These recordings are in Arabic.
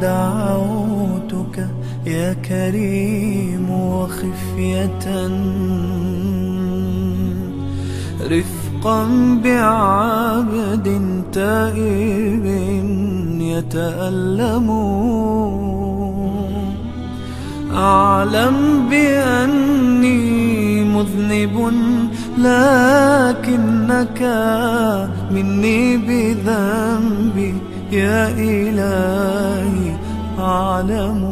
دعوتك يا كريم وخفية. رفقا بعبد تائب يتألم. أعلم بأني مذنب لكنك مني بذنبي يا إلهي أعلم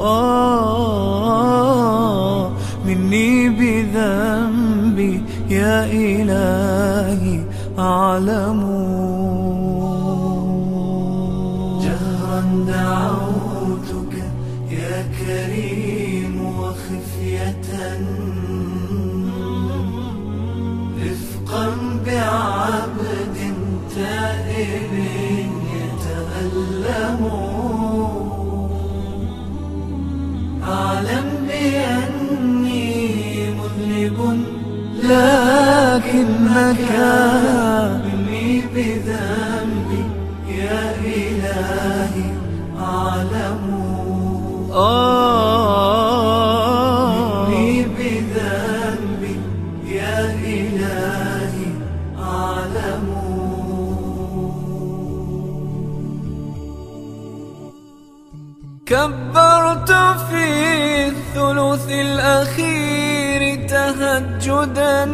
آه مني بذنبي يا إلهي أعلم جهرا دعوتك يا كريم وخفية بذنبي يا إلهي أعلم مني بذنبي يا إلهي أعلم كبرت في الثلث الأخير تهجدا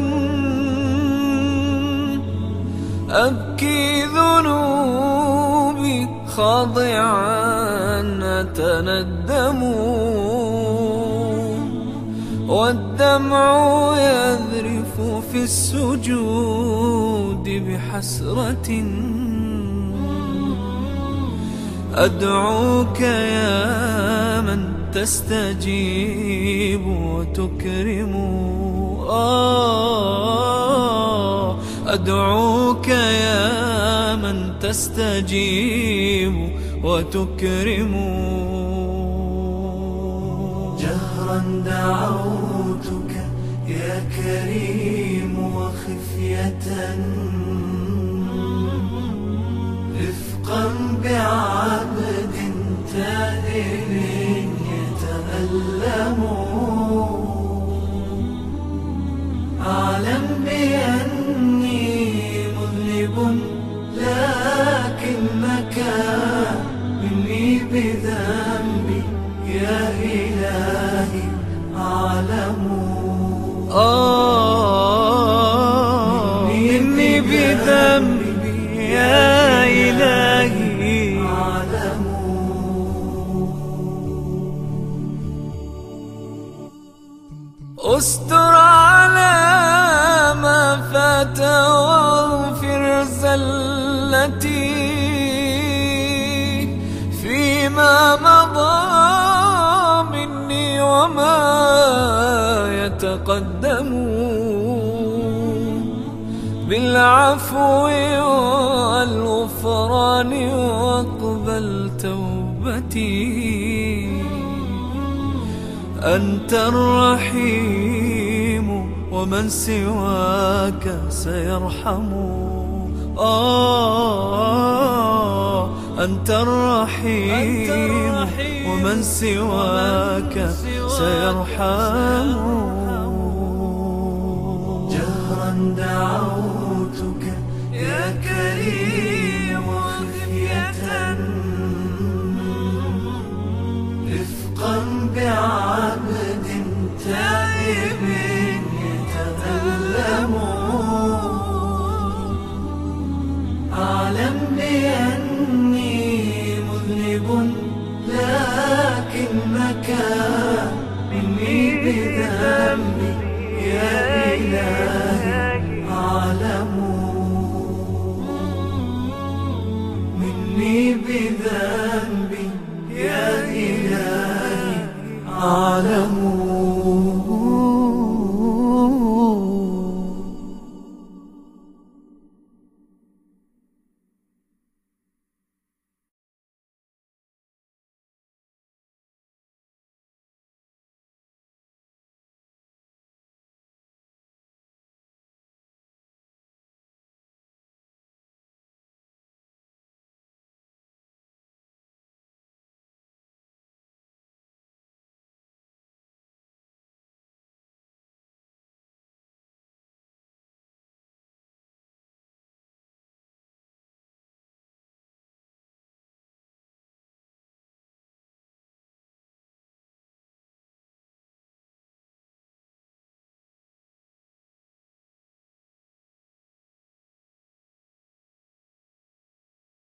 أبكي ذنوبي خاضعا أتندم. والدمع يذرف في السجود بحسرة. أدعوك يا من تستجيب وتكرم. آه أدعوك تستجيب وتكرم. جهرا دعوتك يا كريم وخفية. رفقا بعبد تائب يتألم. أعلم بأني مذنب. لكنك مني بذنبي يا إلهي أعلم. آه مني بذنبي يا إلهي أعلم. أستر على ما فات واغفر زلتي فيما مضى مني وما يتقدم. بالعفو والغفران واقبل توبتي. أنت الرحيم ومن سواك سيرحم. آه أنت الرحيم ومن سواك سيرحم جهرا دعوتك يا كريم. أعلم بأني مذنب لكنك مني بذنبي يا إلهي أعلم مني بذنبي يا إلهي أعلم